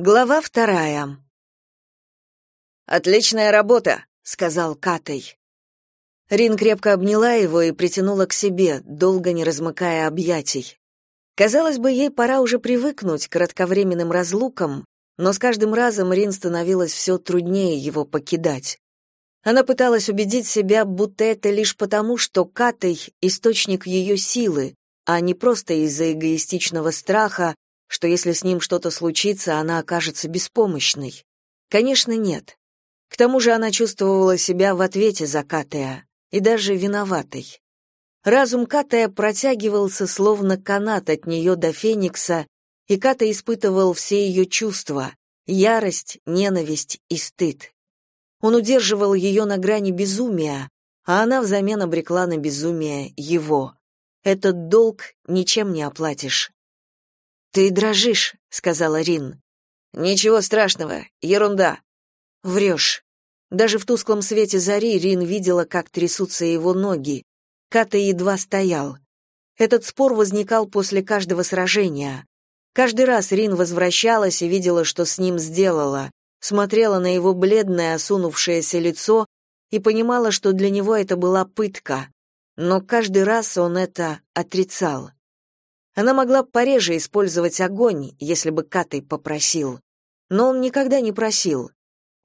Глава вторая. «Отличная работа», — сказал Катай. Рин крепко обняла его и притянула к себе, долго не размыкая объятий. Казалось бы, ей пора уже привыкнуть к кратковременным разлукам, но с каждым разом Рин становилось все труднее его покидать. Она пыталась убедить себя, будто это лишь потому, что Катай — источник ее силы, а не просто из-за эгоистичного страха, что если с ним что-то случится, она окажется беспомощной. Конечно, нет. К тому же она чувствовала себя в ответе за Катая, и даже виноватой. Разум Катая протягивался словно канат от нее до Феникса, и Ката испытывал все ее чувства — ярость, ненависть и стыд. Он удерживал ее на грани безумия, а она взамен обрекла на безумие его. Этот долг ничем не оплатишь. «Ты дрожишь», — сказала Рин. «Ничего страшного, ерунда». «Врешь». Даже в тусклом свете зари Рин видела, как трясутся его ноги. Ката едва стоял. Этот спор возникал после каждого сражения. Каждый раз Рин возвращалась и видела, что с ним сделала, смотрела на его бледное, осунувшееся лицо и понимала, что для него это была пытка. Но каждый раз он это отрицал. Она могла пореже использовать огонь, если бы Катай попросил. Но он никогда не просил.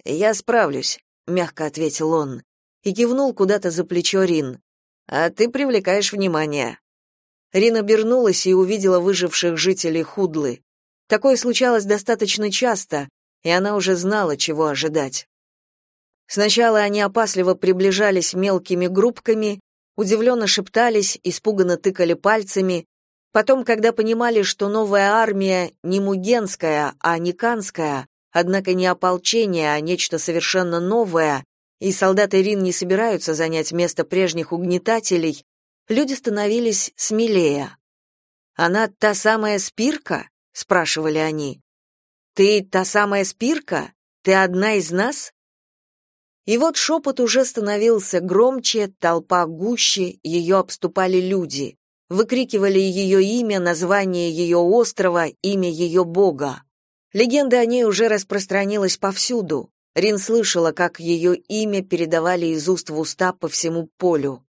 «Я справлюсь», — мягко ответил он, и кивнул куда-то за плечо Рин. «А ты привлекаешь внимание». Рин обернулась и увидела выживших жителей Худлы. Такое случалось достаточно часто, и она уже знала, чего ожидать. Сначала они опасливо приближались мелкими группками, удивленно шептались, испуганно тыкали пальцами, Потом, когда понимали, что новая армия не мугенская, а никанская, однако не ополчение, а нечто совершенно новое, и солдаты Рин не собираются занять место прежних угнетателей, люди становились смелее. «Она та самая Спирка?» — спрашивали они. «Ты та самая Спирка? Ты одна из нас?» И вот шепот уже становился громче, толпа гуще, ее обступали люди выкрикивали ее имя, название ее острова, имя ее бога. Легенда о ней уже распространилась повсюду. Рин слышала, как ее имя передавали из уст в уста по всему полю.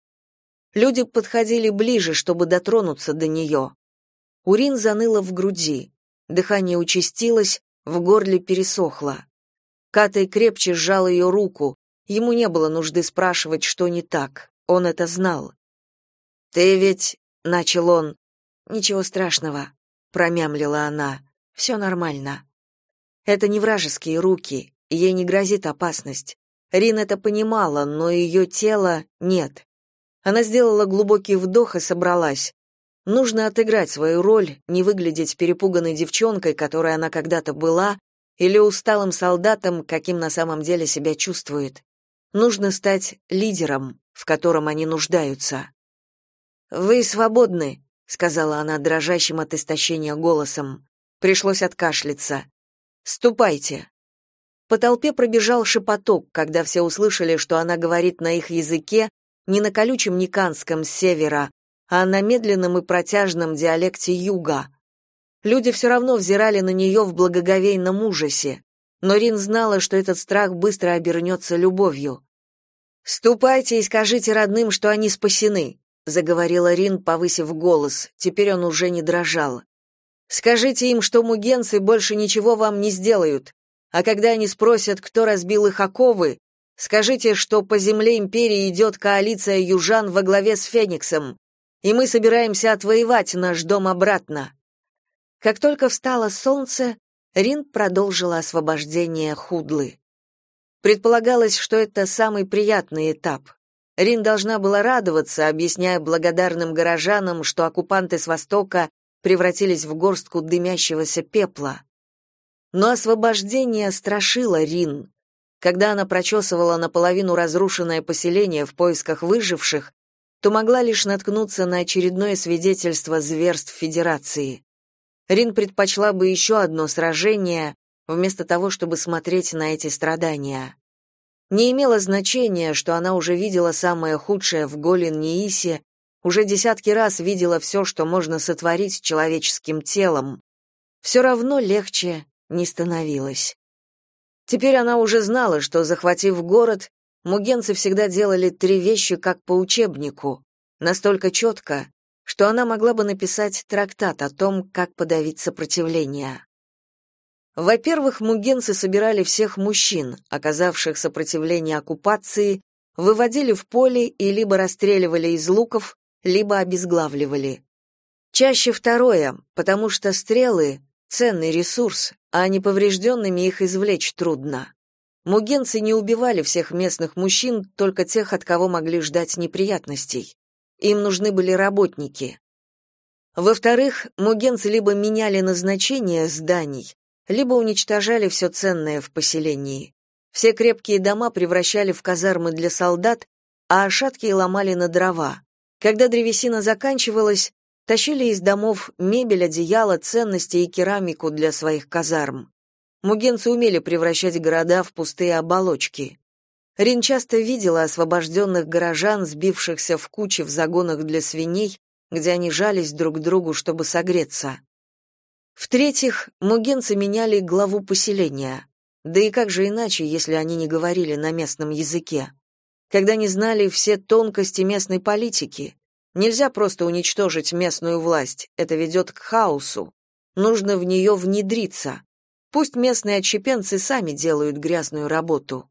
Люди подходили ближе, чтобы дотронуться до нее. У Рин заныло в груди. Дыхание участилось, в горле пересохло. Катай крепче сжал ее руку. Ему не было нужды спрашивать, что не так. Он это знал. «Ты ведь начал он. Ничего страшного, промямлила она. «Все нормально. Это не вражеские руки, ей не грозит опасность. Рин это понимала, но ее тело нет. Она сделала глубокий вдох и собралась. Нужно отыграть свою роль, не выглядеть перепуганной девчонкой, которой она когда-то была, или усталым солдатом, каким на самом деле себя чувствует. Нужно стать лидером, в котором они нуждаются. Вы свободны, сказала она дрожащим от истощения голосом. Пришлось откашляться. Ступайте. По толпе пробежал шепоток, когда все услышали, что она говорит на их языке, не на колючем никанском с севера, а на медленном и протяжном диалекте юга. Люди все равно взирали на нее в благоговейном ужасе, но Рин знала, что этот страх быстро обернется любовью. «Ступайте и скажите родным, что они спасены заговорила Рин, повысив голос. Теперь он уже не дрожал. Скажите им, что мугенцы больше ничего вам не сделают. А когда они спросят, кто разбил их оковы, скажите, что по земле империи идет коалиция южан во главе с Фениксом, и мы собираемся отвоевать наш дом обратно. Как только встало солнце, Рин продолжила освобождение Худлы. Предполагалось, что это самый приятный этап. Рин должна была радоваться, объясняя благодарным горожанам, что оккупанты с востока превратились в горстку дымящегося пепла. Но освобождение страшило Рин. Когда она прочесывала наполовину разрушенное поселение в поисках выживших, то могла лишь наткнуться на очередное свидетельство зверств Федерации. Рин предпочла бы еще одно сражение, вместо того, чтобы смотреть на эти страдания. Не имело значения, что она уже видела самое худшее в Голин-Ниисе, уже десятки раз видела все, что можно сотворить с человеческим телом. Все равно легче не становилось. Теперь она уже знала, что, захватив город, мугенцы всегда делали три вещи как по учебнику, настолько четко, что она могла бы написать трактат о том, как подавить сопротивление. Во-первых, мугенцы собирали всех мужчин, оказавших сопротивление оккупации, выводили в поле и либо расстреливали из луков, либо обезглавливали. Чаще второе, потому что стрелы — ценный ресурс, а неповрежденными их извлечь трудно. Мугенцы не убивали всех местных мужчин, только тех, от кого могли ждать неприятностей. Им нужны были работники. Во-вторых, мугенцы либо меняли назначение зданий, либо уничтожали все ценное в поселении. Все крепкие дома превращали в казармы для солдат, а шаткие ломали на дрова. Когда древесина заканчивалась, тащили из домов мебель, одеяло, ценности и керамику для своих казарм. Мугенцы умели превращать города в пустые оболочки. Рин часто видела освобожденных горожан, сбившихся в кучи в загонах для свиней, где они жались друг к другу, чтобы согреться. В-третьих, мугенцы меняли главу поселения. Да и как же иначе, если они не говорили на местном языке? Когда не знали все тонкости местной политики. Нельзя просто уничтожить местную власть, это ведет к хаосу. Нужно в нее внедриться. Пусть местные отщепенцы сами делают грязную работу.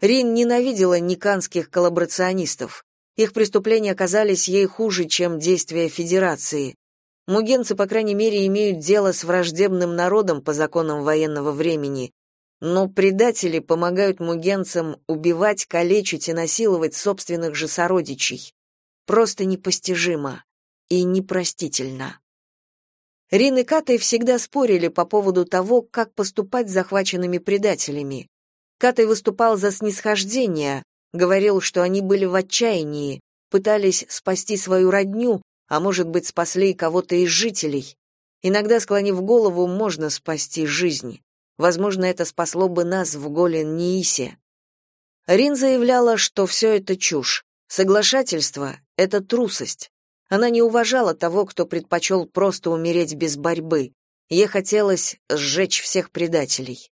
Рин ненавидела никанских коллаборационистов. Их преступления казались ей хуже, чем действия Федерации. Мугенцы, по крайней мере, имеют дело с враждебным народом по законам военного времени, но предатели помогают мугенцам убивать, калечить и насиловать собственных же сородичей. Просто непостижимо и непростительно. Рин и Катай всегда спорили по поводу того, как поступать с захваченными предателями. Катай выступал за снисхождение, говорил, что они были в отчаянии, пытались спасти свою родню, а может быть, спасли кого-то из жителей. Иногда, склонив голову, можно спасти жизнь. Возможно, это спасло бы нас в Голен-Ниисе. Рин заявляла, что все это чушь. Соглашательство — это трусость. Она не уважала того, кто предпочел просто умереть без борьбы. Ей хотелось сжечь всех предателей.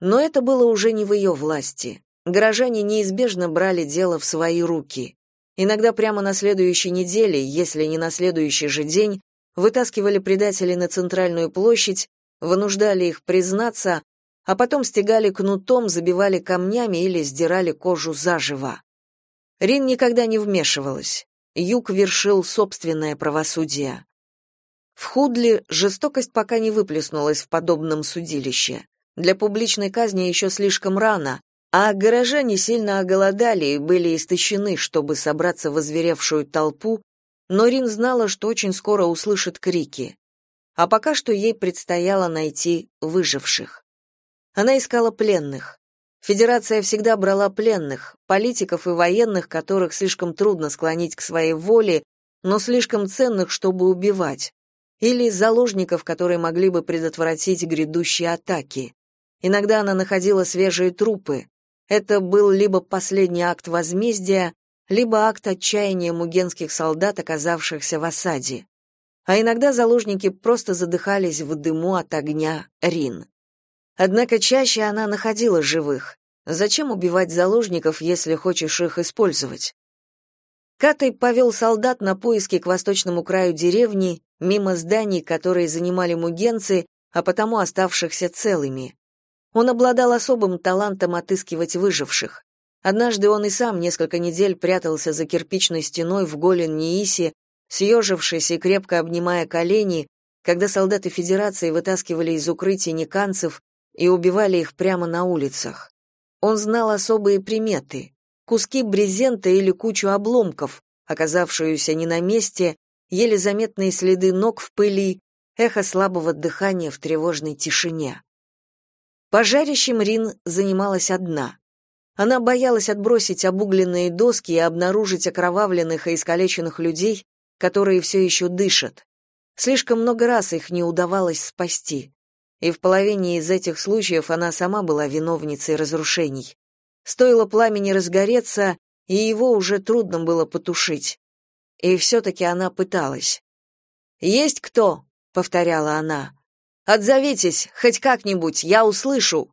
Но это было уже не в ее власти. Горожане неизбежно брали дело в свои руки. Иногда прямо на следующей неделе, если не на следующий же день, вытаскивали предателей на центральную площадь, вынуждали их признаться, а потом стегали кнутом, забивали камнями или сдирали кожу заживо. Рин никогда не вмешивалась. Юг вершил собственное правосудие. В Худле жестокость пока не выплеснулась в подобном судилище. Для публичной казни еще слишком рано, а горожане сильно оголодали и были истощены, чтобы собраться в озверевшую толпу, но Рин знала, что очень скоро услышит крики. А пока что ей предстояло найти выживших. Она искала пленных. Федерация всегда брала пленных, политиков и военных, которых слишком трудно склонить к своей воле, но слишком ценных, чтобы убивать, или заложников, которые могли бы предотвратить грядущие атаки. Иногда она находила свежие трупы, это был либо последний акт возмездия, либо акт отчаяния мугенских солдат, оказавшихся в осаде. А иногда заложники просто задыхались в дыму от огня Рин. Однако чаще она находила живых. Зачем убивать заложников, если хочешь их использовать? Катай повел солдат на поиски к восточному краю деревни, мимо зданий, которые занимали мугенцы, а потому оставшихся целыми. Он обладал особым талантом отыскивать выживших. Однажды он и сам несколько недель прятался за кирпичной стеной в Голен-Ниисе, съежившись и крепко обнимая колени, когда солдаты Федерации вытаскивали из укрытий никанцев и убивали их прямо на улицах. Он знал особые приметы — куски брезента или кучу обломков, оказавшуюся не на месте, еле заметные следы ног в пыли, эхо слабого дыхания в тревожной тишине. Пожарищем Рин занималась одна. Она боялась отбросить обугленные доски и обнаружить окровавленных и искалеченных людей, которые все еще дышат. Слишком много раз их не удавалось спасти. И в половине из этих случаев она сама была виновницей разрушений. Стоило пламени разгореться, и его уже трудно было потушить. И все-таки она пыталась. «Есть кто?» — повторяла она. Отзовитесь, хоть как-нибудь, я услышу!»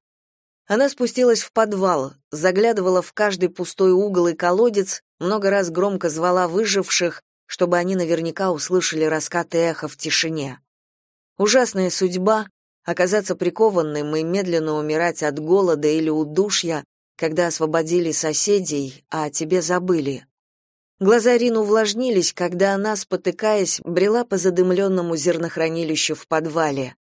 Она спустилась в подвал, заглядывала в каждый пустой угол и колодец, много раз громко звала выживших, чтобы они наверняка услышали раскаты эха в тишине. Ужасная судьба — оказаться прикованным и медленно умирать от голода или удушья, когда освободили соседей, а о тебе забыли. Глаза Рину увлажнились, когда она, спотыкаясь, брела по задымленному зернохранилищу в подвале.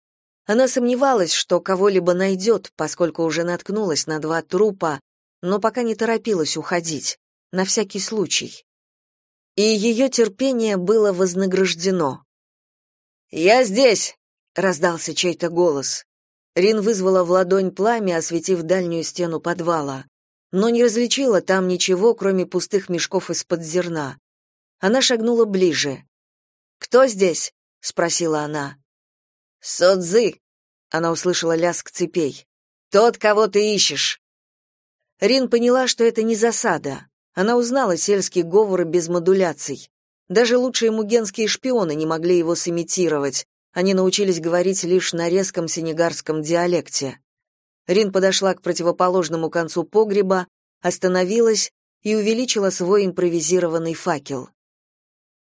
Она сомневалась, что кого-либо найдет, поскольку уже наткнулась на два трупа, но пока не торопилась уходить, на всякий случай. И ее терпение было вознаграждено. «Я здесь!» — раздался чей-то голос. Рин вызвала в ладонь пламя, осветив дальнюю стену подвала, но не различила там ничего, кроме пустых мешков из-под зерна. Она шагнула ближе. «Кто здесь?» — спросила она. Содзы. Она услышала лязг цепей. Тот, кого ты ищешь. Рин поняла, что это не засада. Она узнала сельский говор без модуляций. Даже лучшие мугенские шпионы не могли его сымитировать. Они научились говорить лишь на резком сенегарском диалекте. Рин подошла к противоположному концу погреба, остановилась и увеличила свой импровизированный факел.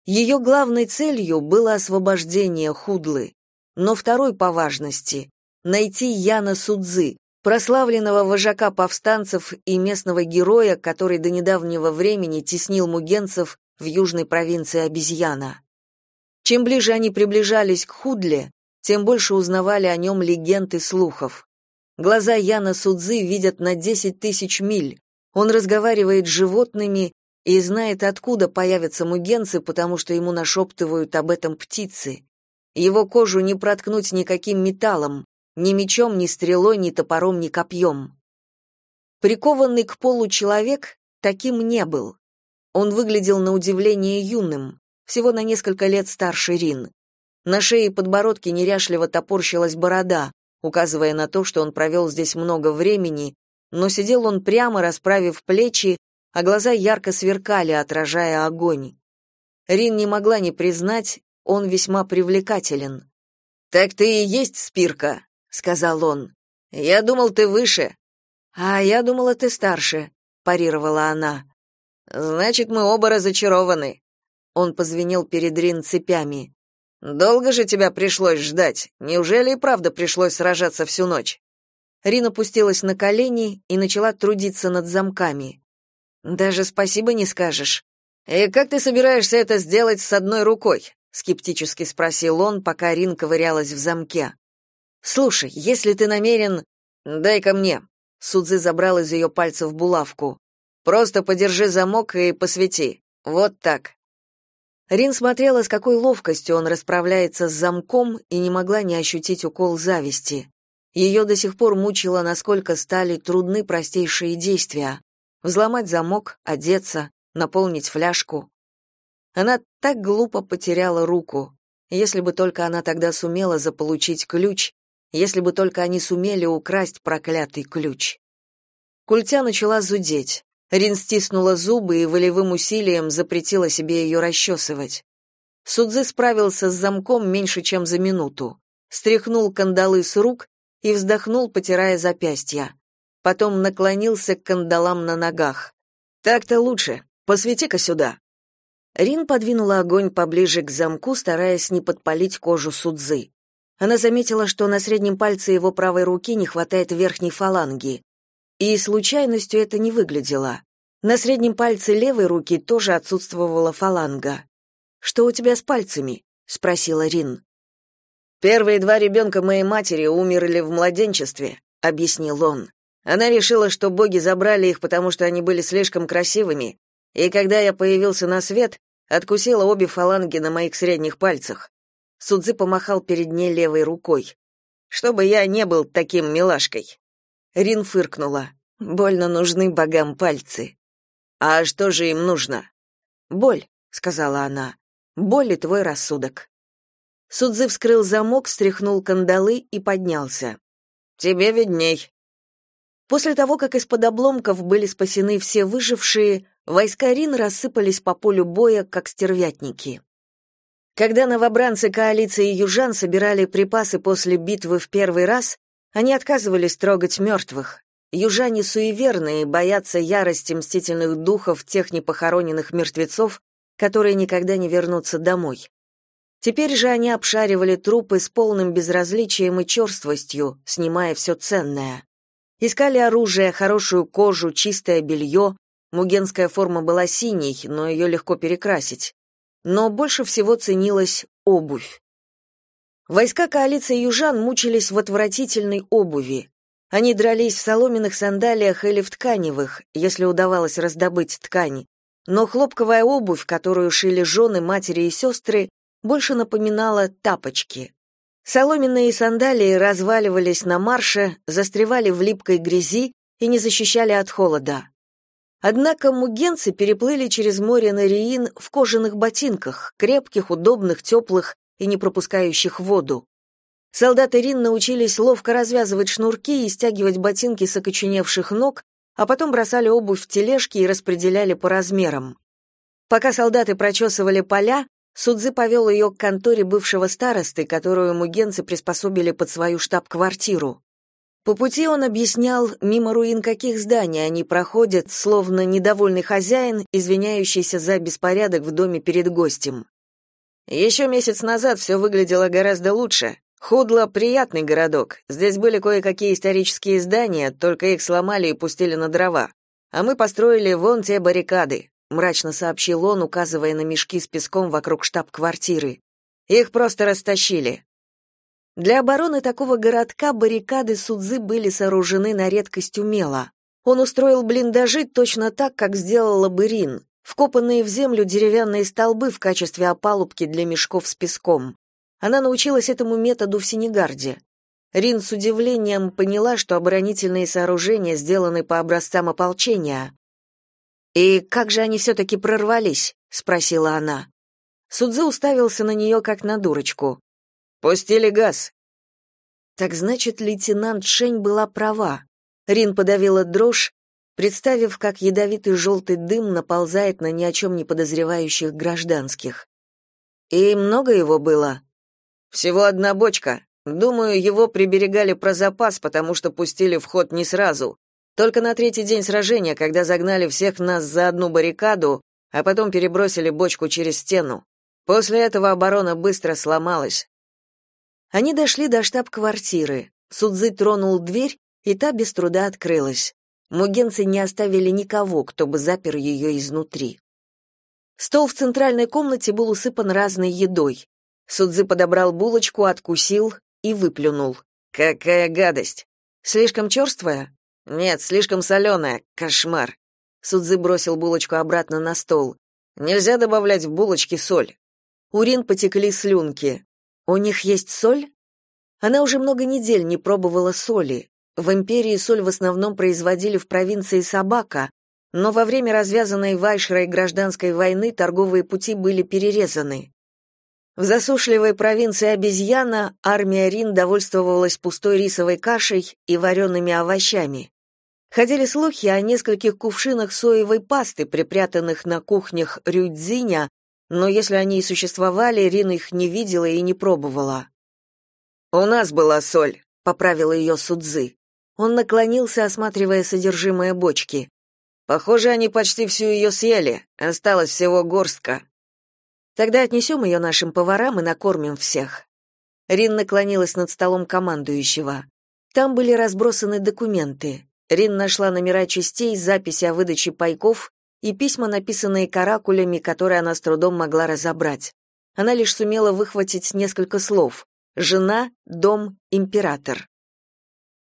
Ее главной целью было освобождение Худлы но второй по важности — найти Яна Судзы, прославленного вожака повстанцев и местного героя, который до недавнего времени теснил мугенцев в южной провинции Обезьяна. Чем ближе они приближались к Худле, тем больше узнавали о нем легенд и слухов. Глаза Яна Судзы видят на 10 тысяч миль. Он разговаривает с животными и знает, откуда появятся мугенцы, потому что ему нашептывают об этом птицы. Его кожу не проткнуть никаким металлом, ни мечом, ни стрелой, ни топором, ни копьем. Прикованный к полу человек таким не был. Он выглядел на удивление юным, всего на несколько лет старше Рин. На шее и подбородке неряшливо топорщилась борода, указывая на то, что он провел здесь много времени, но сидел он прямо, расправив плечи, а глаза ярко сверкали, отражая огонь. Рин не могла не признать, он весьма привлекателен. «Так ты и есть Спирка», — сказал он. «Я думал, ты выше». «А я думала, ты старше», — парировала она. «Значит, мы оба разочарованы». Он позвенел перед Рин цепями. «Долго же тебя пришлось ждать? Неужели и правда пришлось сражаться всю ночь?» Рин опустилась на колени и начала трудиться над замками. «Даже спасибо не скажешь. И как ты собираешься это сделать с одной рукой? Скептически спросил он, пока Рин ковырялась в замке. Слушай, если ты намерен, дай-ка мне. Судзы забрал из ее пальцев булавку. Просто подержи замок и посвети. Вот так. Рин смотрела, с какой ловкостью он расправляется с замком и не могла не ощутить укол зависти. Ее до сих пор мучило, насколько стали трудны простейшие действия: взломать замок, одеться, наполнить фляжку. Она так глупо потеряла руку. Если бы только она тогда сумела заполучить ключ, если бы только они сумели украсть проклятый ключ. Культя начала зудеть. Рин стиснула зубы и волевым усилием запретила себе ее расчесывать. Судзы справился с замком меньше, чем за минуту. Стряхнул кандалы с рук и вздохнул, потирая запястья. Потом наклонился к кандалам на ногах. «Так-то лучше. Посвети-ка сюда». Рин подвинула огонь поближе к замку, стараясь не подпалить кожу Судзы. Она заметила, что на среднем пальце его правой руки не хватает верхней фаланги. И случайностью это не выглядело. На среднем пальце левой руки тоже отсутствовала фаланга. «Что у тебя с пальцами?» — спросила Рин. «Первые два ребенка моей матери умерли в младенчестве», — объяснил он. Она решила, что боги забрали их, потому что они были слишком красивыми, и когда я появился на свет, откусила обе фаланги на моих средних пальцах. Судзы помахал перед ней левой рукой. Чтобы я не был таким милашкой. Рин фыркнула. Больно нужны богам пальцы. А что же им нужно? Боль, сказала она. Боль и твой рассудок. Судзы вскрыл замок, стряхнул кандалы и поднялся. Тебе видней. После того, как из-под обломков были спасены все выжившие, Войска Рин рассыпались по полю боя, как стервятники. Когда новобранцы коалиции южан собирали припасы после битвы в первый раз, они отказывались трогать мертвых. Южане суеверные, боятся ярости мстительных духов тех непохороненных мертвецов, которые никогда не вернутся домой. Теперь же они обшаривали трупы с полным безразличием и черствостью, снимая все ценное. Искали оружие, хорошую кожу, чистое белье. Мугенская форма была синей, но ее легко перекрасить. Но больше всего ценилась обувь. Войска коалиции южан мучились в отвратительной обуви. Они дрались в соломенных сандалиях или в тканевых, если удавалось раздобыть ткань. Но хлопковая обувь, которую шили жены, матери и сестры, больше напоминала тапочки. Соломенные сандалии разваливались на марше, застревали в липкой грязи и не защищали от холода. Однако мугенцы переплыли через море на Риин в кожаных ботинках, крепких, удобных, теплых и не пропускающих воду. Солдаты Рин научились ловко развязывать шнурки и стягивать ботинки с окоченевших ног, а потом бросали обувь в тележки и распределяли по размерам. Пока солдаты прочесывали поля, Судзы повел ее к конторе бывшего старосты, которую мугенцы приспособили под свою штаб-квартиру. По пути он объяснял, мимо руин каких зданий они проходят, словно недовольный хозяин, извиняющийся за беспорядок в доме перед гостем. Еще месяц назад все выглядело гораздо лучше. Худло — приятный городок. Здесь были кое-какие исторические здания, только их сломали и пустили на дрова. А мы построили вон те баррикады мрачно сообщил он, указывая на мешки с песком вокруг штаб-квартиры. Их просто растащили. Для обороны такого городка баррикады Судзы были сооружены на редкость умело. Он устроил блиндажи точно так, как сделала бы Рин, вкопанные в землю деревянные столбы в качестве опалубки для мешков с песком. Она научилась этому методу в Сенегарде. Рин с удивлением поняла, что оборонительные сооружения сделаны по образцам ополчения. «И как же они все-таки прорвались?» — спросила она. Судзы уставился на нее, как на дурочку. «Пустили газ». Так значит, лейтенант Шень была права. Рин подавила дрожь, представив, как ядовитый желтый дым наползает на ни о чем не подозревающих гражданских. «И много его было?» «Всего одна бочка. Думаю, его приберегали про запас, потому что пустили в ход не сразу. Только на третий день сражения, когда загнали всех нас за одну баррикаду, а потом перебросили бочку через стену. После этого оборона быстро сломалась. Они дошли до штаб-квартиры. Судзы тронул дверь, и та без труда открылась. Мугенцы не оставили никого, кто бы запер ее изнутри. Стол в центральной комнате был усыпан разной едой. Судзы подобрал булочку, откусил и выплюнул. «Какая гадость! Слишком черствая?» Нет, слишком соленая. Кошмар. Судзы бросил булочку обратно на стол. Нельзя добавлять в булочки соль. Урин потекли слюнки. У них есть соль? Она уже много недель не пробовала соли. В империи соль в основном производили в провинции Собака, но во время развязанной Вайшрой гражданской войны торговые пути были перерезаны. В засушливой провинции Обезьяна армия Рин довольствовалась пустой рисовой кашей и вареными овощами. Ходили слухи о нескольких кувшинах соевой пасты, припрятанных на кухнях Рюдзиня, но если они и существовали, Рин их не видела и не пробовала. «У нас была соль», — поправила ее Судзы. Он наклонился, осматривая содержимое бочки. «Похоже, они почти всю ее съели, осталось всего горстка». «Тогда отнесем ее нашим поварам и накормим всех». Рин наклонилась над столом командующего. Там были разбросаны документы. Рин нашла номера частей, записи о выдаче пайков и письма, написанные каракулями, которые она с трудом могла разобрать. Она лишь сумела выхватить несколько слов: жена, дом, император.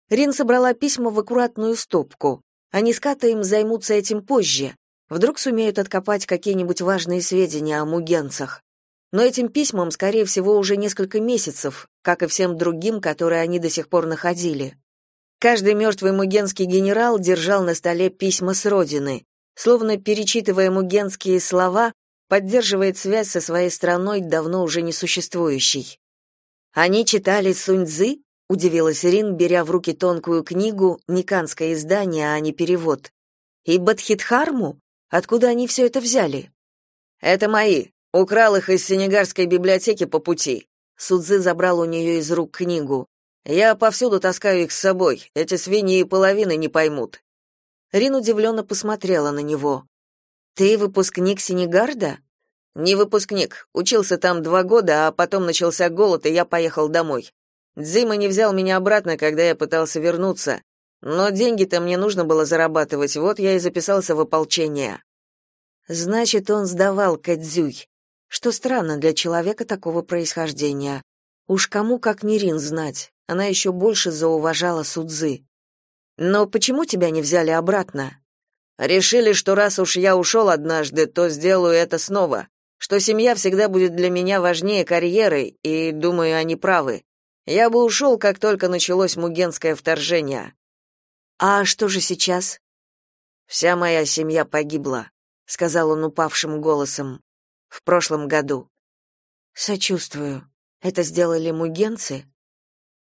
Рин собрала письма в аккуратную стопку. Они с Катаем займутся этим позже. Вдруг сумеют откопать какие-нибудь важные сведения о мугенцах. Но этим письмам, скорее всего, уже несколько месяцев, как и всем другим, которые они до сих пор находили. Каждый мертвый мугенский генерал держал на столе письма с родины, словно перечитывая мугенские слова, поддерживает связь со своей страной, давно уже не существующей. Они читали Сунь-цзы? удивилась Рин, беря в руки тонкую книгу, никанское издание, а не перевод. И Бадхидхарму? Откуда они все это взяли? Это мои. Украл их из Сенегарской библиотеки по пути. Судзы забрал у нее из рук книгу. Я повсюду таскаю их с собой. Эти свиньи и половины не поймут. Рин удивленно посмотрела на него. Ты выпускник Сенегарда? Не выпускник. Учился там два года, а потом начался голод, и я поехал домой. Дзима не взял меня обратно, когда я пытался вернуться. Но деньги-то мне нужно было зарабатывать, вот я и записался в ополчение. Значит, он сдавал Кадзюй. Что странно для человека такого происхождения. Уж кому как не Рин знать. Она еще больше зауважала Судзы. Но почему тебя не взяли обратно? Решили, что раз уж я ушел однажды, то сделаю это снова. Что семья всегда будет для меня важнее карьеры, и, думаю, они правы. Я бы ушел, как только началось мугенское вторжение. А что же сейчас? Вся моя семья погибла, сказал он упавшим голосом. В прошлом году. Сочувствую. Это сделали мугенцы?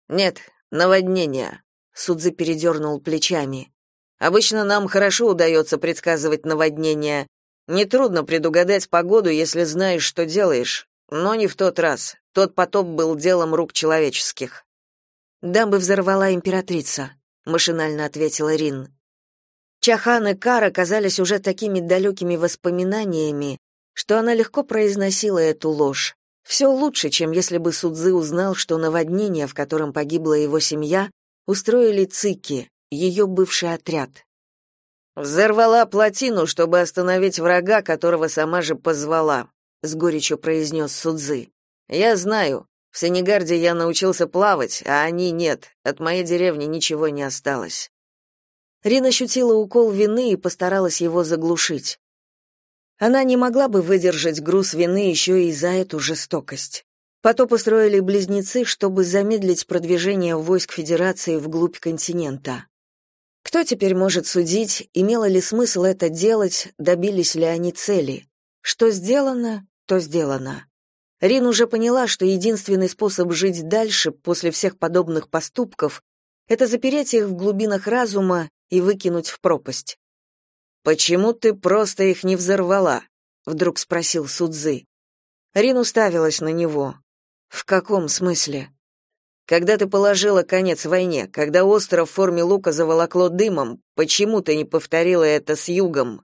Нет, наводнение. Судзы передернул плечами. Обычно нам хорошо удается предсказывать наводнения. Нетрудно предугадать погоду, если знаешь, что делаешь. Но не в тот раз. Тот потоп был делом рук человеческих. Дамбы взорвала императрица, машинально ответила Рин. Чахан и Кар оказались уже такими далекими воспоминаниями, что она легко произносила эту ложь. Все лучше, чем если бы Судзы узнал, что наводнение, в котором погибла его семья, устроили цики, ее бывший отряд. Взорвала плотину, чтобы остановить врага, которого сама же позвала, с горечью произнес Судзы. Я знаю, в Сенегарде я научился плавать, а они нет. От моей деревни ничего не осталось. Рин ощутила укол вины и постаралась его заглушить. Она не могла бы выдержать груз вины еще и за эту жестокость. Потоп устроили близнецы, чтобы замедлить продвижение войск Федерации вглубь континента. Кто теперь может судить, имело ли смысл это делать, добились ли они цели? Что сделано, то сделано. Рин уже поняла, что единственный способ жить дальше после всех подобных поступков это запереть их в глубинах разума и выкинуть в пропасть. Почему ты просто их не взорвала? вдруг спросил Судзы. Рин уставилась на него. В каком смысле? Когда ты положила конец войне, когда остров в форме лука заволокло дымом, почему ты не повторила это с югом?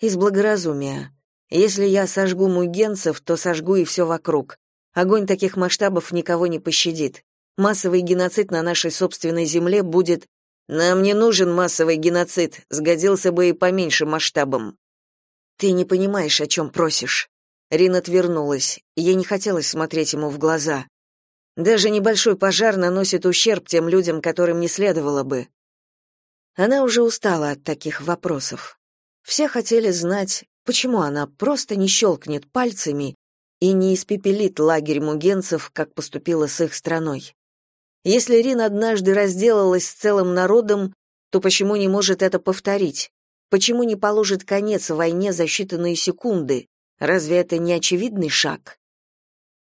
Из благоразумия. Если я сожгу мугенцев, то сожгу и все вокруг. Огонь таких масштабов никого не пощадит. Массовый геноцид на нашей собственной земле будет... Нам не нужен массовый геноцид, сгодился бы и поменьше масштабом. Ты не понимаешь, о чем просишь. Рин отвернулась. Ей не хотелось смотреть ему в глаза. Даже небольшой пожар наносит ущерб тем людям, которым не следовало бы. Она уже устала от таких вопросов. Все хотели знать, Почему она просто не щелкнет пальцами и не испепелит лагерь мугенцев, как поступила с их страной? Если Рин однажды разделалась с целым народом, то почему не может это повторить? Почему не положит конец войне за считанные секунды? Разве это не очевидный шаг?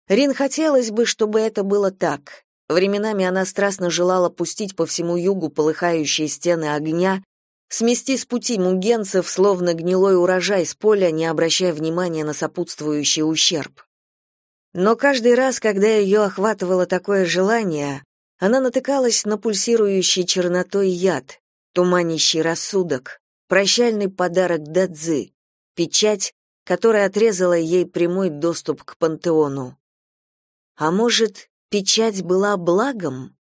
Рин хотелось бы, чтобы это было так. Временами она страстно желала пустить по всему югу полыхающие стены огня смести с пути мугенцев, словно гнилой урожай с поля, не обращая внимания на сопутствующий ущерб. Но каждый раз, когда ее охватывало такое желание, она натыкалась на пульсирующий чернотой яд, туманящий рассудок, прощальный подарок Дадзы, печать, которая отрезала ей прямой доступ к пантеону. А может, печать была благом?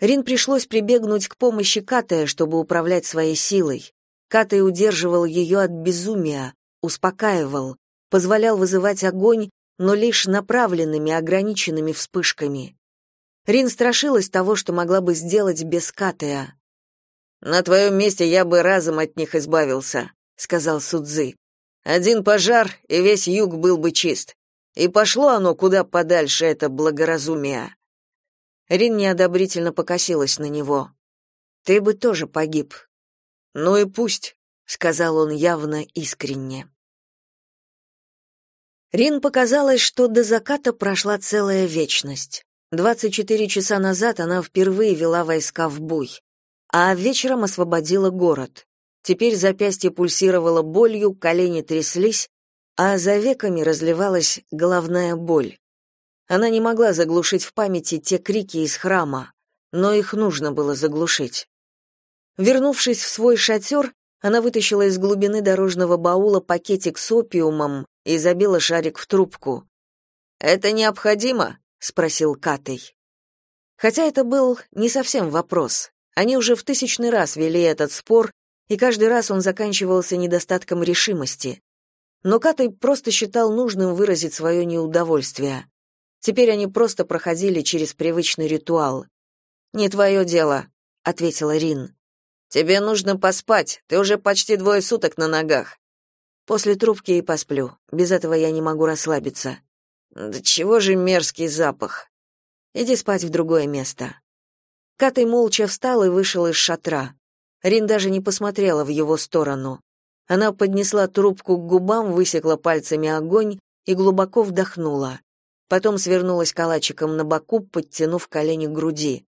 Рин пришлось прибегнуть к помощи Катая, чтобы управлять своей силой. Катай удерживал ее от безумия, успокаивал, позволял вызывать огонь, но лишь направленными, ограниченными вспышками. Рин страшилась того, что могла бы сделать без Катая. «На твоем месте я бы разом от них избавился», — сказал Судзы. «Один пожар, и весь юг был бы чист. И пошло оно куда подальше, это благоразумие». Рин неодобрительно покосилась на него. Ты бы тоже погиб. Ну и пусть, сказал он явно искренне. Рин показалось, что до заката прошла целая вечность. 24 часа назад она впервые вела войска в бой, а вечером освободила город. Теперь запястье пульсировало болью, колени тряслись, а за веками разливалась головная боль. Она не могла заглушить в памяти те крики из храма, но их нужно было заглушить. Вернувшись в свой шатер, она вытащила из глубины дорожного баула пакетик с опиумом и забила шарик в трубку. «Это необходимо?» — спросил Катей. Хотя это был не совсем вопрос. Они уже в тысячный раз вели этот спор, и каждый раз он заканчивался недостатком решимости. Но Катай просто считал нужным выразить свое неудовольствие. Теперь они просто проходили через привычный ритуал. «Не твое дело», — ответила Рин. «Тебе нужно поспать, ты уже почти двое суток на ногах». «После трубки и посплю, без этого я не могу расслабиться». «Да чего же мерзкий запах?» «Иди спать в другое место». Катай молча встал и вышел из шатра. Рин даже не посмотрела в его сторону. Она поднесла трубку к губам, высекла пальцами огонь и глубоко вдохнула. Потом свернулась калачиком на боку, подтянув колени к груди.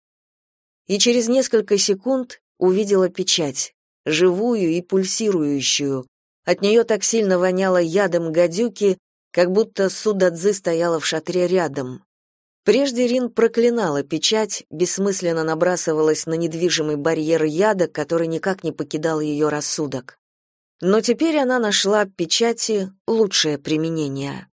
И через несколько секунд увидела печать, живую и пульсирующую. От нее так сильно воняло ядом гадюки, как будто Судадзы стояла в шатре рядом. Прежде Рин проклинала печать, бессмысленно набрасывалась на недвижимый барьер яда, который никак не покидал ее рассудок. Но теперь она нашла печати лучшее применение.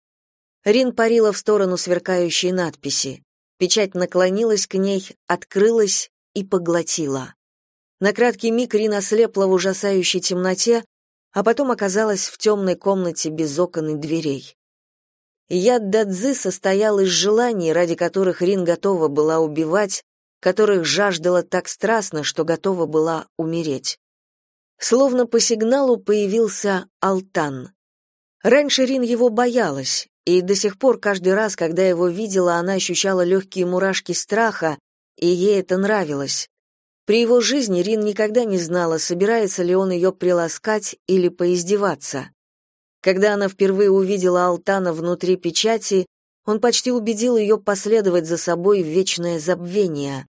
Рин парила в сторону сверкающей надписи. Печать наклонилась к ней, открылась и поглотила. На краткий миг Рин ослепла в ужасающей темноте, а потом оказалась в темной комнате без окон и дверей. Яд Дадзы состоял из желаний, ради которых Рин готова была убивать, которых жаждала так страстно, что готова была умереть. Словно по сигналу появился Алтан. Раньше Рин его боялась, и до сих пор каждый раз, когда его видела, она ощущала легкие мурашки страха, и ей это нравилось. При его жизни Рин никогда не знала, собирается ли он ее приласкать или поиздеваться. Когда она впервые увидела Алтана внутри печати, он почти убедил ее последовать за собой в вечное забвение.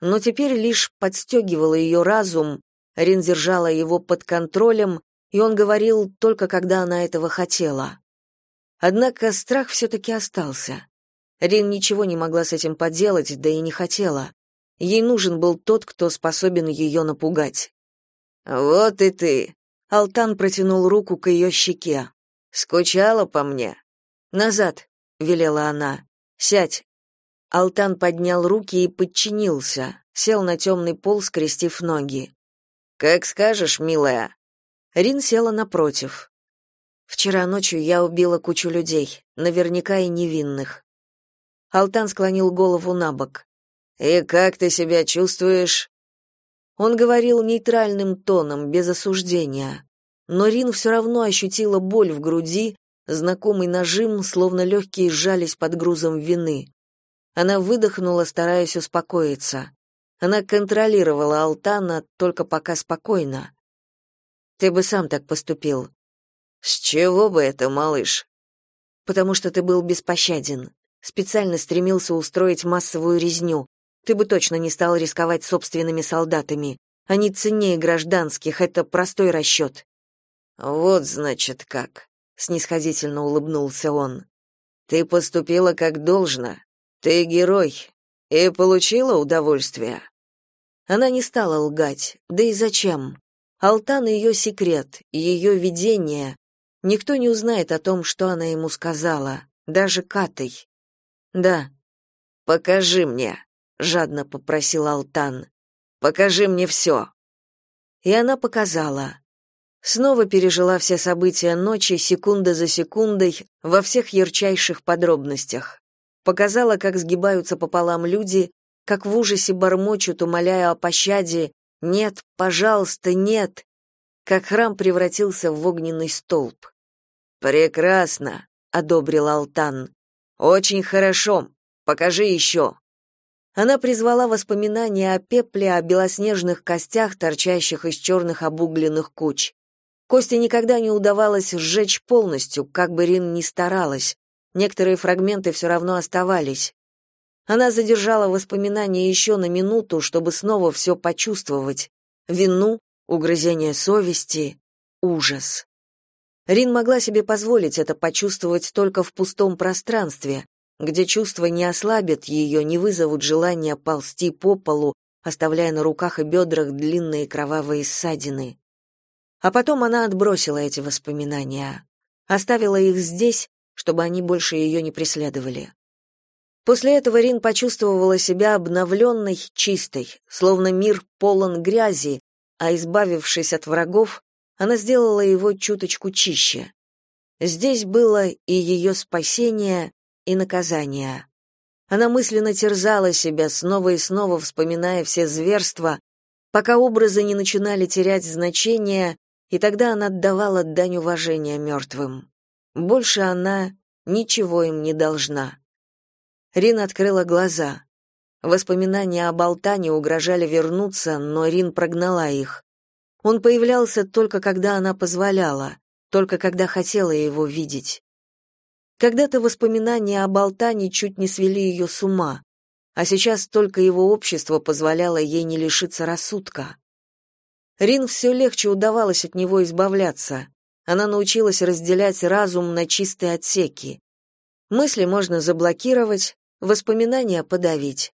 Но теперь лишь подстегивала ее разум, Рин держала его под контролем, и он говорил только когда она этого хотела. Однако страх все-таки остался. Рин ничего не могла с этим поделать, да и не хотела. Ей нужен был тот, кто способен ее напугать. «Вот и ты!» Алтан протянул руку к ее щеке. «Скучала по мне?» «Назад», — велела она. «Сядь». Алтан поднял руки и подчинился, сел на темный пол, скрестив ноги. «Как скажешь, милая». Рин села напротив. «Вчера ночью я убила кучу людей, наверняка и невинных». Алтан склонил голову на бок. «И как ты себя чувствуешь?» Он говорил нейтральным тоном, без осуждения. Но Рин все равно ощутила боль в груди, знакомый нажим, словно легкие сжались под грузом вины. Она выдохнула, стараясь успокоиться. Она контролировала Алтана только пока спокойно. «Ты бы сам так поступил». «С чего бы это, малыш?» «Потому что ты был беспощаден. Специально стремился устроить массовую резню. Ты бы точно не стал рисковать собственными солдатами. Они ценнее гражданских, это простой расчет». «Вот, значит, как», — снисходительно улыбнулся он. «Ты поступила как должно. Ты герой. И получила удовольствие». Она не стала лгать, да и зачем? Алтан — ее секрет, ее видение. Никто не узнает о том, что она ему сказала, даже Катай. «Да». «Покажи мне», — жадно попросил Алтан. «Покажи мне все». И она показала. Снова пережила все события ночи, секунда за секундой, во всех ярчайших подробностях. Показала, как сгибаются пополам люди, как в ужасе бормочут, умоляя о пощаде «Нет, пожалуйста, нет!» Как храм превратился в огненный столб. «Прекрасно!» — одобрил Алтан. «Очень хорошо. Покажи еще». Она призвала воспоминания о пепле, о белоснежных костях, торчащих из черных обугленных куч. Кости никогда не удавалось сжечь полностью, как бы Рин ни старалась. Некоторые фрагменты все равно оставались. Она задержала воспоминания еще на минуту, чтобы снова все почувствовать. Вину, угрызение совести, ужас. Рин могла себе позволить это почувствовать только в пустом пространстве, где чувства не ослабят ее, не вызовут желания ползти по полу, оставляя на руках и бедрах длинные кровавые ссадины. А потом она отбросила эти воспоминания, оставила их здесь, чтобы они больше ее не преследовали. После этого Рин почувствовала себя обновленной, чистой, словно мир полон грязи, а избавившись от врагов, она сделала его чуточку чище. Здесь было и ее спасение, и наказание. Она мысленно терзала себя, снова и снова вспоминая все зверства, пока образы не начинали терять значение, и тогда она отдавала дань уважения мертвым. Больше она ничего им не должна. Рин открыла глаза. Воспоминания о Болтане угрожали вернуться, но Рин прогнала их. Он появлялся только когда она позволяла, только когда хотела его видеть. Когда-то воспоминания о Болтане чуть не свели ее с ума, а сейчас только его общество позволяло ей не лишиться рассудка. Рин все легче удавалось от него избавляться. Она научилась разделять разум на чистые отсеки. Мысли можно заблокировать, воспоминания подавить.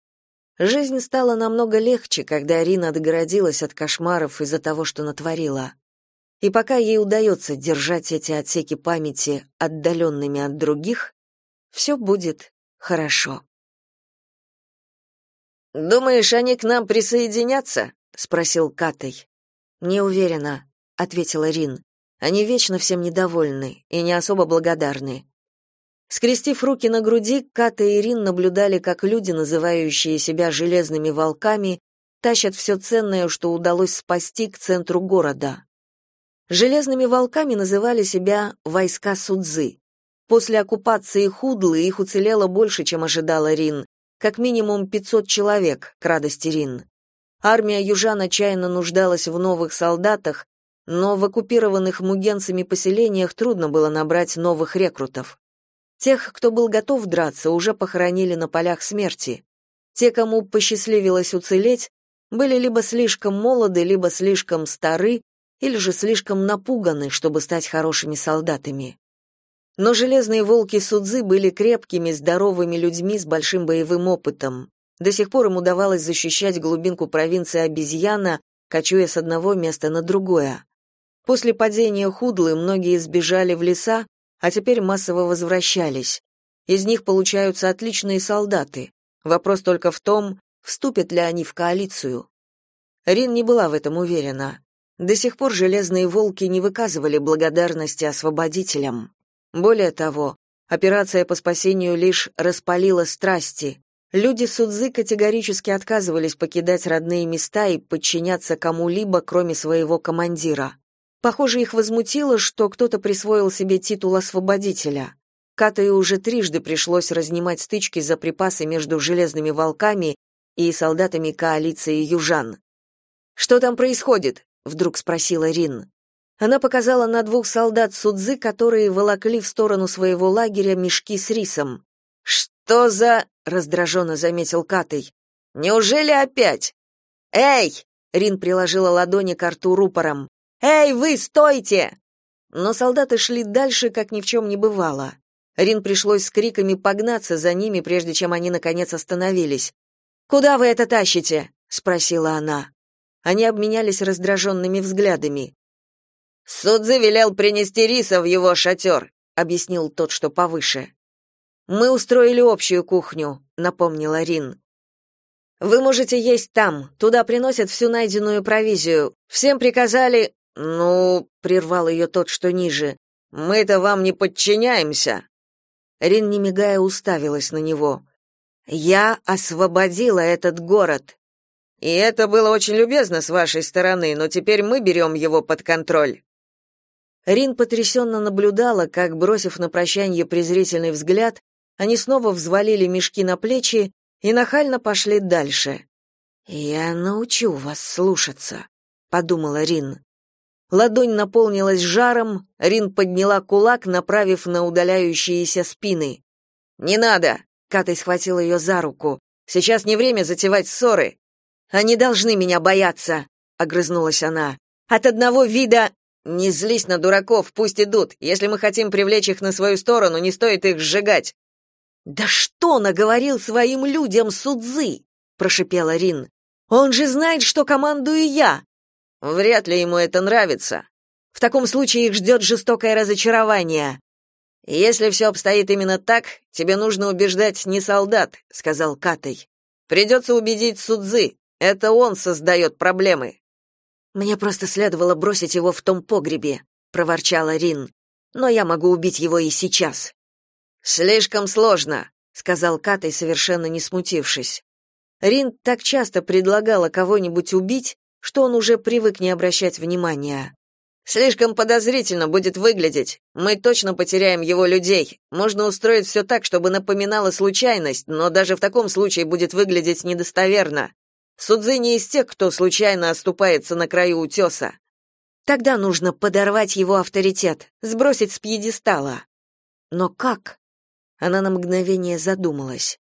Жизнь стала намного легче, когда Рина отгородилась от кошмаров из-за того, что натворила. И пока ей удается держать эти отсеки памяти отдаленными от других, все будет хорошо. «Думаешь, они к нам присоединятся?» — спросил Катай. «Не уверена», — ответила Рин. «Они вечно всем недовольны и не особо благодарны. Скрестив руки на груди, Ката и Ирин наблюдали, как люди, называющие себя железными волками, тащат все ценное, что удалось спасти, к центру города. Железными волками называли себя войска Судзы. После оккупации Худлы их уцелело больше, чем ожидала Рин, как минимум 500 человек, к радости Рин. Армия южан отчаянно нуждалась в новых солдатах, но в оккупированных мугенцами поселениях трудно было набрать новых рекрутов. Тех, кто был готов драться, уже похоронили на полях смерти. Те, кому посчастливилось уцелеть, были либо слишком молоды, либо слишком стары, или же слишком напуганы, чтобы стать хорошими солдатами. Но железные волки Судзы были крепкими, здоровыми людьми с большим боевым опытом. До сих пор им удавалось защищать глубинку провинции обезьяна, кочуя с одного места на другое. После падения Худлы многие сбежали в леса, а теперь массово возвращались. Из них получаются отличные солдаты. Вопрос только в том, вступят ли они в коалицию. Рин не была в этом уверена. До сих пор железные волки не выказывали благодарности освободителям. Более того, операция по спасению лишь распалила страсти. Люди Судзы категорически отказывались покидать родные места и подчиняться кому-либо, кроме своего командира. Похоже, их возмутило, что кто-то присвоил себе титул освободителя. Катаю уже трижды пришлось разнимать стычки за припасы между железными волками и солдатами коалиции южан. «Что там происходит?» — вдруг спросила Рин. Она показала на двух солдат Судзы, которые волокли в сторону своего лагеря мешки с рисом. «Что за...» — раздраженно заметил Катай. «Неужели опять?» «Эй!» — Рин приложила ладони к рту рупором. «Эй, вы, стойте!» Но солдаты шли дальше, как ни в чем не бывало. Рин пришлось с криками погнаться за ними, прежде чем они, наконец, остановились. «Куда вы это тащите?» — спросила она. Они обменялись раздраженными взглядами. «Судзи велел принести риса в его шатер», — объяснил тот, что повыше. «Мы устроили общую кухню», — напомнила Рин. «Вы можете есть там, туда приносят всю найденную провизию. Всем приказали...» «Ну», — прервал ее тот, что ниже, — «мы-то вам не подчиняемся». Рин, не мигая, уставилась на него. «Я освободила этот город. И это было очень любезно с вашей стороны, но теперь мы берем его под контроль». Рин потрясенно наблюдала, как, бросив на прощание презрительный взгляд, они снова взвалили мешки на плечи и нахально пошли дальше. «Я научу вас слушаться», — подумала Рин. Ладонь наполнилась жаром, Рин подняла кулак, направив на удаляющиеся спины. «Не надо!» — Катай схватил ее за руку. «Сейчас не время затевать ссоры!» «Они должны меня бояться!» — огрызнулась она. «От одного вида...» Не злись на дураков, пусть идут. Если мы хотим привлечь их на свою сторону, не стоит их сжигать. Да что наговорил своим людям Судзы? прошипела Рин. Он же знает, что командую я. Вряд ли ему это нравится. В таком случае их ждет жестокое разочарование. Если все обстоит именно так, тебе нужно убеждать не солдат, сказал Катай. Придется убедить Судзы. Это он создает проблемы. Мне просто следовало бросить его в том погребе, проворчала Рин. Но я могу убить его и сейчас. Слишком сложно, сказал Катай, совершенно не смутившись. Рин так часто предлагала кого-нибудь убить, что он уже привык не обращать внимания. Слишком подозрительно будет выглядеть. Мы точно потеряем его людей. Можно устроить все так, чтобы напоминало случайность, но даже в таком случае будет выглядеть недостоверно. Судзы не из тех, кто случайно оступается на краю утеса. Тогда нужно подорвать его авторитет, сбросить с пьедестала. Но как? Она на мгновение задумалась.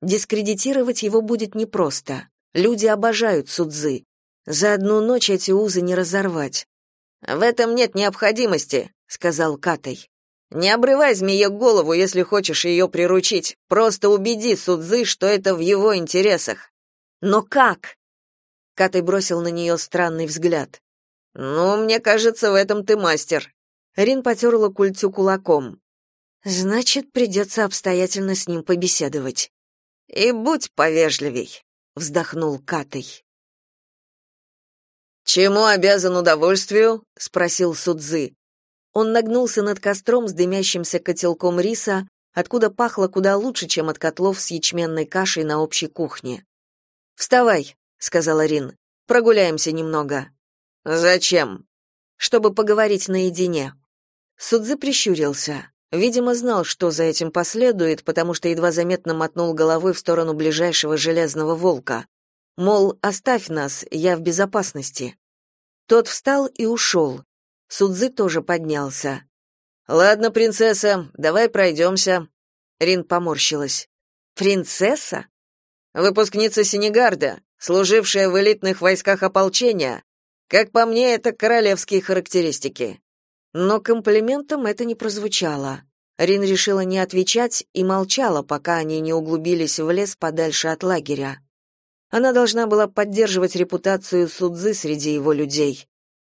Дискредитировать его будет непросто. Люди обожают Судзы. За одну ночь эти узы не разорвать. В этом нет необходимости, сказал Катай. Не обрывай змее голову, если хочешь ее приручить. Просто убеди Судзы, что это в его интересах. Но как? Катай бросил на нее странный взгляд. Ну, мне кажется, в этом ты мастер. Рин потерла культю кулаком. Значит, придется обстоятельно с ним побеседовать. И будь повежливей, вздохнул Катай. «Чему обязан удовольствию?» — спросил Судзы. Он нагнулся над костром с дымящимся котелком риса, откуда пахло куда лучше, чем от котлов с ячменной кашей на общей кухне. «Вставай», — сказала Рин. «Прогуляемся немного». «Зачем?» «Чтобы поговорить наедине». Судзы прищурился. Видимо, знал, что за этим последует, потому что едва заметно мотнул головой в сторону ближайшего железного волка. Мол, оставь нас, я в безопасности. Тот встал и ушел. Судзы тоже поднялся. Ладно, принцесса, давай пройдемся». Рин поморщилась. Принцесса? Выпускница Сенегарда, служившая в элитных войсках ополчения. Как по мне, это королевские характеристики. Но комплиментом это не прозвучало. Рин решила не отвечать и молчала, пока они не углубились в лес подальше от лагеря. Она должна была поддерживать репутацию Судзы среди его людей.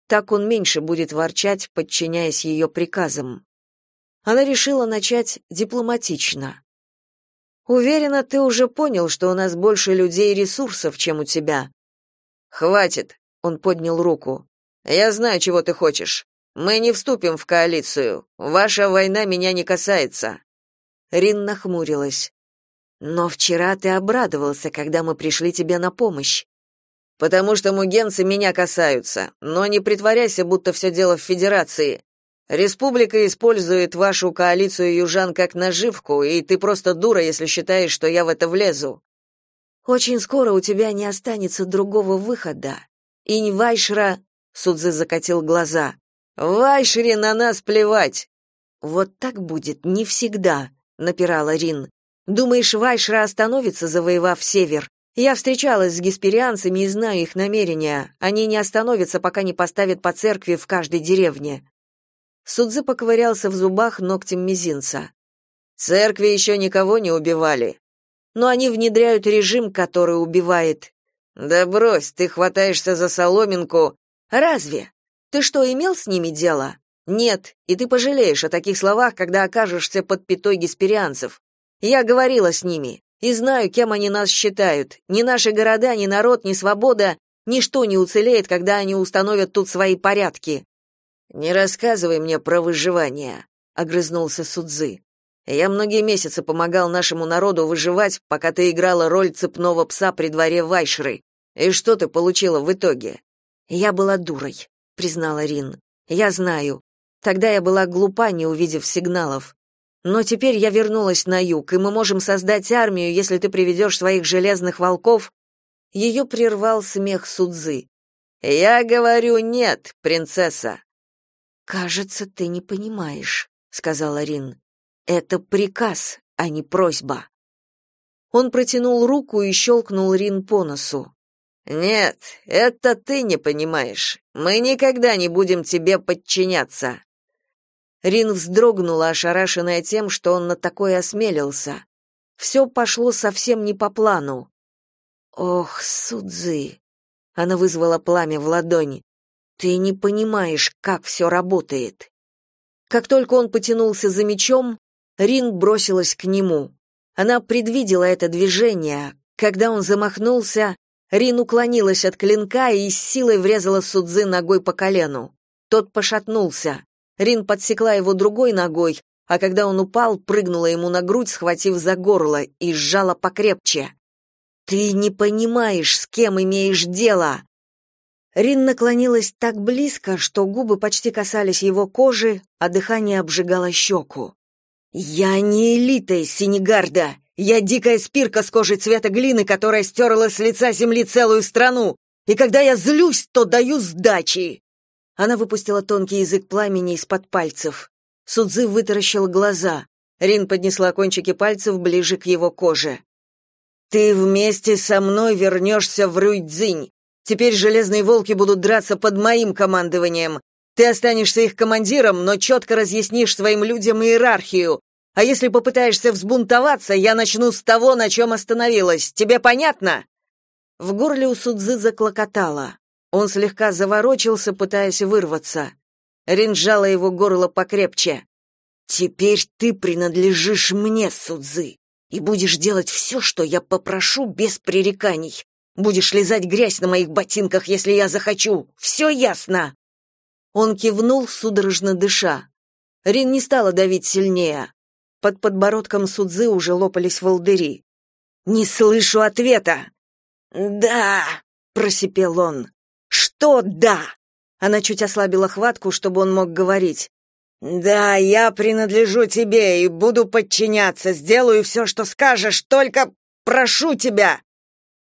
Так он меньше будет ворчать, подчиняясь ее приказам. Она решила начать дипломатично. «Уверена, ты уже понял, что у нас больше людей и ресурсов, чем у тебя». «Хватит», — он поднял руку. «Я знаю, чего ты хочешь. Мы не вступим в коалицию. Ваша война меня не касается». Рин нахмурилась. Но вчера ты обрадовался, когда мы пришли тебе на помощь. Потому что мугенцы меня касаются. Но не притворяйся, будто все дело в Федерации. Республика использует вашу коалицию южан как наживку, и ты просто дура, если считаешь, что я в это влезу. Очень скоро у тебя не останется другого выхода. И не Вайшра, Судзы закатил глаза. Вайшре на нас плевать. Вот так будет не всегда, напирала Рин. Думаешь, Вайшра остановится, завоевав север? Я встречалась с гесперианцами и знаю их намерения. Они не остановятся, пока не поставят по церкви в каждой деревне. Судзы поковырялся в зубах ногтем мизинца. Церкви еще никого не убивали. Но они внедряют режим, который убивает. Да брось, ты хватаешься за соломинку. Разве? Ты что, имел с ними дело? Нет, и ты пожалеешь о таких словах, когда окажешься под пятой гесперианцев. Я говорила с ними и знаю, кем они нас считают. Ни наши города, ни народ, ни свобода, ничто не уцелеет, когда они установят тут свои порядки. Не рассказывай мне про выживание, огрызнулся Судзы. Я многие месяцы помогал нашему народу выживать, пока ты играла роль цепного пса при дворе Вайшры. И что ты получила в итоге? Я была дурой, признала Рин. Я знаю. Тогда я была глупа, не увидев сигналов. Но теперь я вернулась на юг, и мы можем создать армию, если ты приведешь своих железных волков. Ее прервал смех Судзы. Я говорю нет, принцесса. Кажется, ты не понимаешь, сказала Рин. Это приказ, а не просьба. Он протянул руку и щелкнул Рин по носу. Нет, это ты не понимаешь. Мы никогда не будем тебе подчиняться. Рин вздрогнула, ошарашенная тем, что он на такое осмелился. Все пошло совсем не по плану. Ох, Судзы. Она вызвала пламя в ладони. Ты не понимаешь, как все работает. Как только он потянулся за мечом, Рин бросилась к нему. Она предвидела это движение. Когда он замахнулся, Рин уклонилась от клинка и с силой врезала Судзы ногой по колену. Тот пошатнулся. Рин подсекла его другой ногой, а когда он упал, прыгнула ему на грудь, схватив за горло, и сжала покрепче. «Ты не понимаешь, с кем имеешь дело!» Рин наклонилась так близко, что губы почти касались его кожи, а дыхание обжигало щеку. «Я не элита из Синегарда. Я дикая спирка с кожей цвета глины, которая стерла с лица земли целую страну. И когда я злюсь, то даю сдачи!» Она выпустила тонкий язык пламени из-под пальцев. Судзы вытаращил глаза. Рин поднесла кончики пальцев ближе к его коже. «Ты вместе со мной вернешься в Руйцзинь. Теперь железные волки будут драться под моим командованием. Ты останешься их командиром, но четко разъяснишь своим людям иерархию. А если попытаешься взбунтоваться, я начну с того, на чем остановилась. Тебе понятно?» В горле у Судзы заклокотало. Он слегка заворочился, пытаясь вырваться. Рин сжала его горло покрепче. «Теперь ты принадлежишь мне, Судзы, и будешь делать все, что я попрошу, без пререканий. Будешь лизать грязь на моих ботинках, если я захочу. Все ясно!» Он кивнул, судорожно дыша. Рин не стала давить сильнее. Под подбородком Судзы уже лопались волдыри. «Не слышу ответа!» «Да!» — просипел он. «Что «да»?» Она чуть ослабила хватку, чтобы он мог говорить. «Да, я принадлежу тебе и буду подчиняться, сделаю все, что скажешь, только прошу тебя!»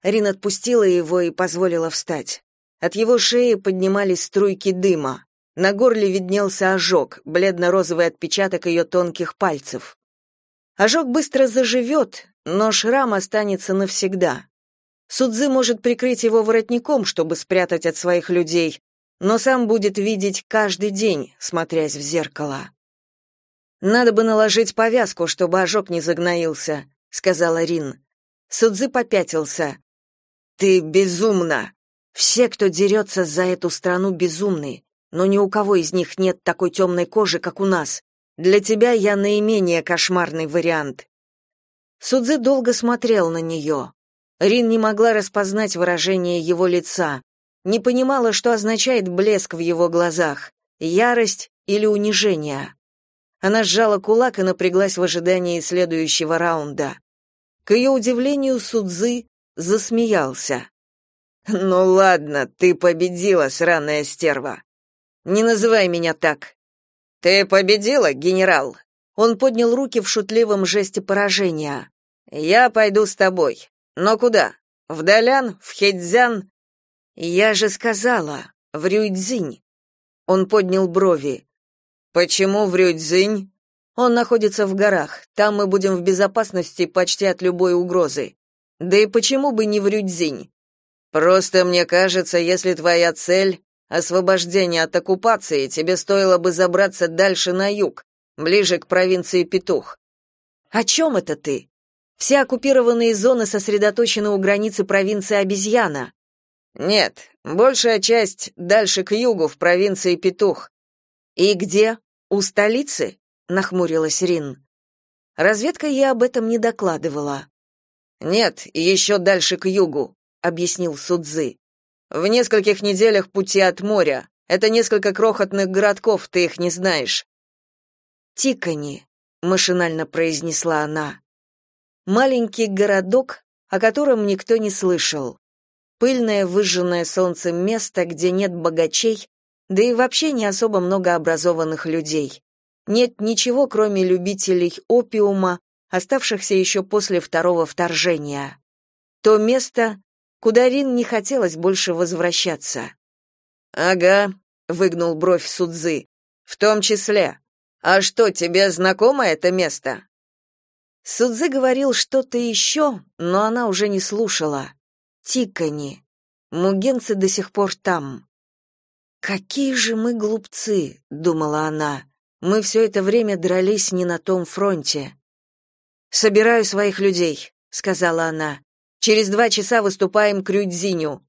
Рин отпустила его и позволила встать. От его шеи поднимались струйки дыма. На горле виднелся ожог, бледно-розовый отпечаток ее тонких пальцев. Ожог быстро заживет, но шрам останется навсегда. Судзы может прикрыть его воротником, чтобы спрятать от своих людей, но сам будет видеть каждый день, смотрясь в зеркало. Надо бы наложить повязку, чтобы ожог не загноился, сказала Рин. Судзы попятился. Ты безумна. Все, кто дерется за эту страну, безумны, но ни у кого из них нет такой темной кожи, как у нас. Для тебя я наименее кошмарный вариант. Судзы долго смотрел на нее. Рин не могла распознать выражение его лица, не понимала, что означает блеск в его глазах, ярость или унижение. Она сжала кулак и напряглась в ожидании следующего раунда. К ее удивлению Судзы засмеялся. «Ну ладно, ты победила, сраная стерва. Не называй меня так. Ты победила, генерал?» Он поднял руки в шутливом жесте поражения. «Я пойду с тобой. Но куда? В Далян? В Хедзян? Я же сказала, в Рюйцзинь. Он поднял брови. Почему в Рюйцзинь? Он находится в горах. Там мы будем в безопасности почти от любой угрозы. Да и почему бы не в Рюйцзинь? Просто мне кажется, если твоя цель освобождение от оккупации, тебе стоило бы забраться дальше на юг, ближе к провинции Петух. О чем это ты? Все оккупированные зоны сосредоточены у границы провинции Обезьяна. Нет, большая часть дальше к югу, в провинции Петух. И где? У столицы? нахмурилась Рин. Разведка ей об этом не докладывала. Нет, еще дальше к югу, объяснил Судзы. В нескольких неделях пути от моря. Это несколько крохотных городков, ты их не знаешь. Тикани, машинально произнесла она. Маленький городок, о котором никто не слышал. Пыльное, выжженное солнцем место, где нет богачей, да и вообще не особо много образованных людей. Нет ничего, кроме любителей опиума, оставшихся еще после второго вторжения. То место, куда Рин не хотелось больше возвращаться. «Ага», — выгнул бровь Судзы, — «в том числе. А что, тебе знакомо это место?» Судзы говорил что-то еще, но она уже не слушала. Тикани. Мугенцы до сих пор там. Какие же мы глупцы, думала она. Мы все это время дрались не на том фронте. Собираю своих людей, сказала она. Через два часа выступаем к Рюдзиню.